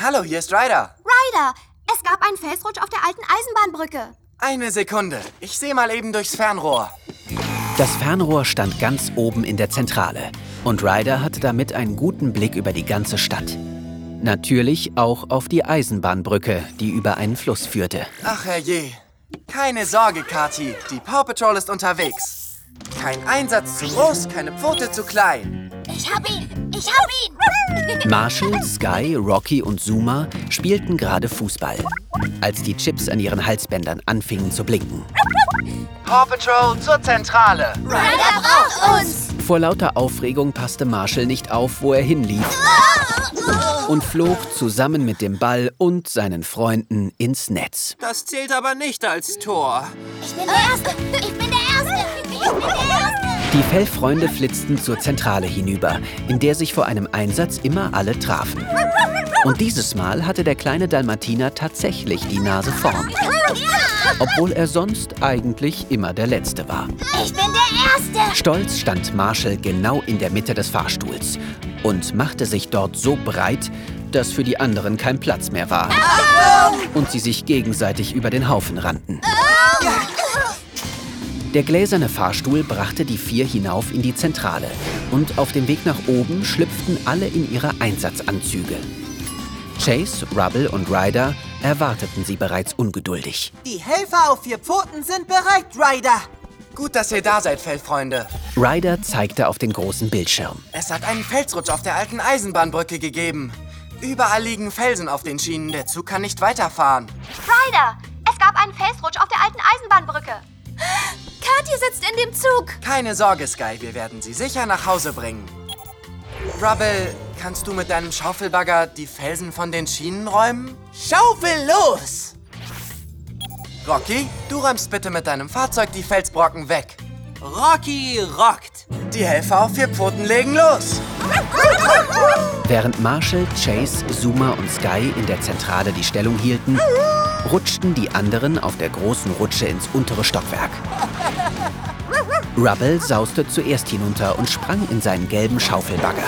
Hallo, hier ist Ryder. Ryder, es gab einen Felsrutsch auf der alten Eisenbahnbrücke. Eine Sekunde. Ich sehe mal eben durchs Fernrohr. Das Fernrohr stand ganz oben in der Zentrale und Ryder hatte damit einen guten Blick über die ganze Stadt. Natürlich auch auf die Eisenbahnbrücke, die über einen Fluss führte. Ach herrje. Keine Sorge, Kati. Die Paw Patrol ist unterwegs. Kein Einsatz zu groß, keine Pfote zu klein. Ich hab ihn! Ich hab ihn! Marshall, Sky, Rocky und Zuma spielten gerade Fußball, als die Chips an ihren Halsbändern anfingen zu blinken. Paw Patrol zur Zentrale. Ryder braucht uns! Vor lauter Aufregung passte Marshall nicht auf, wo er hinlief und flog zusammen mit dem Ball und seinen Freunden ins Netz. Das zählt aber nicht als Tor. Ich bin der Erste! Ich bin der Erste! Ich bin der Erste! Die Fellfreunde flitzten zur Zentrale hinüber, in der sich vor einem Einsatz immer alle trafen. Und dieses Mal hatte der kleine Dalmatiner tatsächlich die Nase vorn, obwohl er sonst eigentlich immer der Letzte war. Ich bin der Erste! Stolz stand Marshall genau in der Mitte des Fahrstuhls und machte sich dort so breit, dass für die anderen kein Platz mehr war. Und sie sich gegenseitig über den Haufen rannten. Der gläserne Fahrstuhl brachte die vier hinauf in die Zentrale und auf dem Weg nach oben schlüpften alle in ihre Einsatzanzüge. Chase, Rubble und Ryder erwarteten sie bereits ungeduldig. Die Helfer auf vier Pfoten sind bereit, Ryder. Gut, dass ihr da seid, Fellfreunde. Ryder zeigte auf den großen Bildschirm. Es hat einen Felsrutsch auf der alten Eisenbahnbrücke gegeben. Überall liegen Felsen auf den Schienen. Der Zug kann nicht weiterfahren. Ryder, es gab einen Felsrutsch auf der alten Eisenbahnbrücke. In dem Zug. Keine Sorge, Sky. Wir werden sie sicher nach Hause bringen. Rubble, kannst du mit deinem Schaufelbagger die Felsen von den Schienen räumen? Schaufel los! Rocky, du räumst bitte mit deinem Fahrzeug die Felsbrocken weg. Rocky rockt. Die Helfer auf vier Pfoten legen los. Während Marshall, Chase, Zuma und Sky in der Zentrale die Stellung hielten, rutschten die anderen auf der großen Rutsche ins untere Stockwerk. Rubble sauste zuerst hinunter und sprang in seinen gelben Schaufelbagger.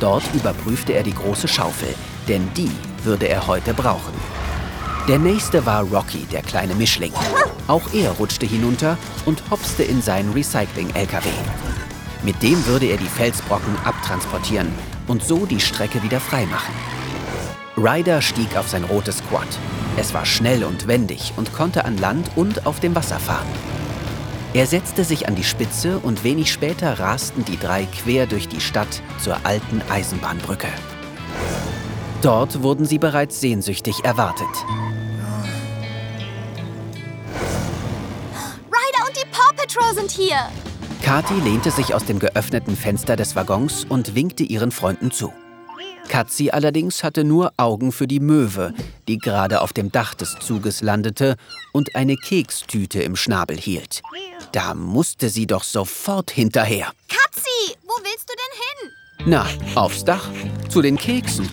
Dort überprüfte er die große Schaufel, denn die würde er heute brauchen. Der nächste war Rocky, der kleine Mischling. Auch er rutschte hinunter und hopste in seinen Recycling-LKW. Mit dem würde er die Felsbrocken abtransportieren und so die Strecke wieder freimachen. Ryder stieg auf sein rotes Quad. Es war schnell und wendig und konnte an Land und auf dem Wasser fahren. Er setzte sich an die Spitze und wenig später rasten die drei quer durch die Stadt zur alten Eisenbahnbrücke. Dort wurden sie bereits sehnsüchtig erwartet. Ryder und die Paw Patrol sind hier. Kati lehnte sich aus dem geöffneten Fenster des Waggons und winkte ihren Freunden zu. Katzi allerdings hatte nur Augen für die Möwe, die gerade auf dem Dach des Zuges landete und eine Kekstüte im Schnabel hielt. Da musste sie doch sofort hinterher. Katzi, wo willst du denn hin? Na, aufs Dach, zu den Keksen.